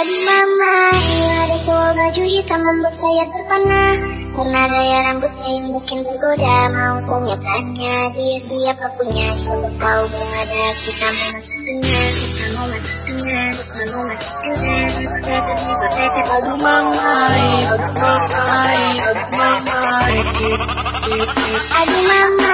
Aduh mama, ada cowok baju hitam membuat saya terpana Karena gaya rambutnya yang bikin tergoda Mau punya tanya dia siapa punya Siapa tahu ada kita mau masuk tengah Kita mau masuk tengah, kita mau masuk tengah mama, aduh mama, aduh mama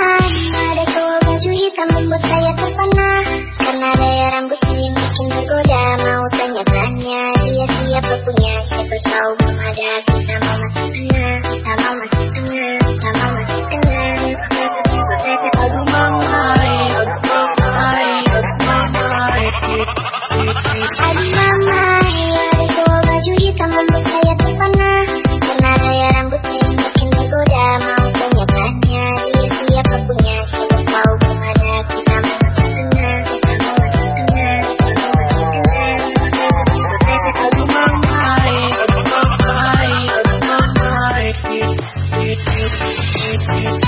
mama Aduh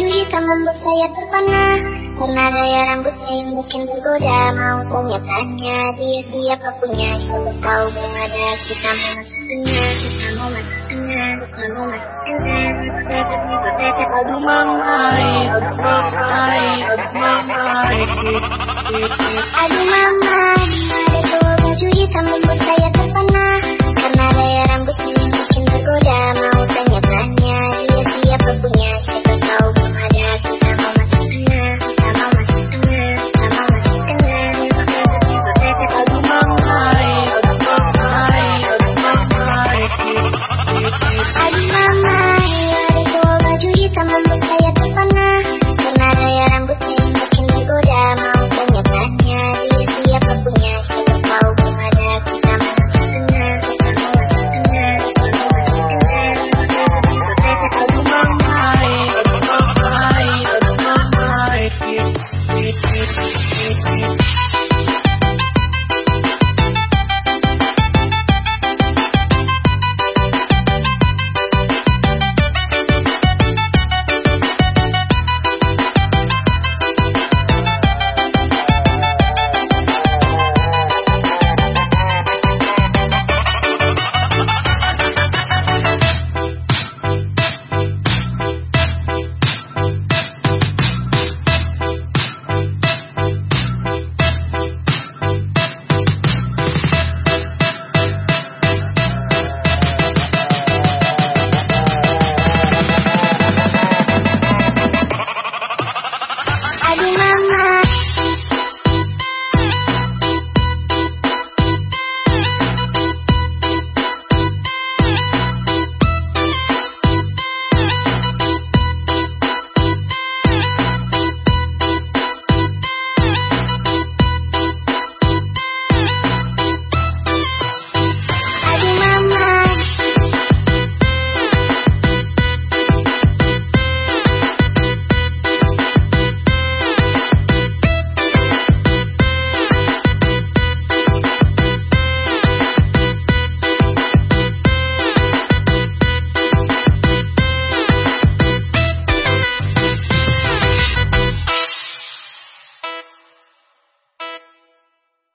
baju hitam membuat saya terpana Karena gaya rambutnya yang bikin tergoda Mau punya tanya dia siapa punya Siapa tahu belum ada kita mau masuk tengah Kita mau masuk tengah, kita mau masuk tengah Aduh mama, aduh mama, aduh mama Aduh. mama,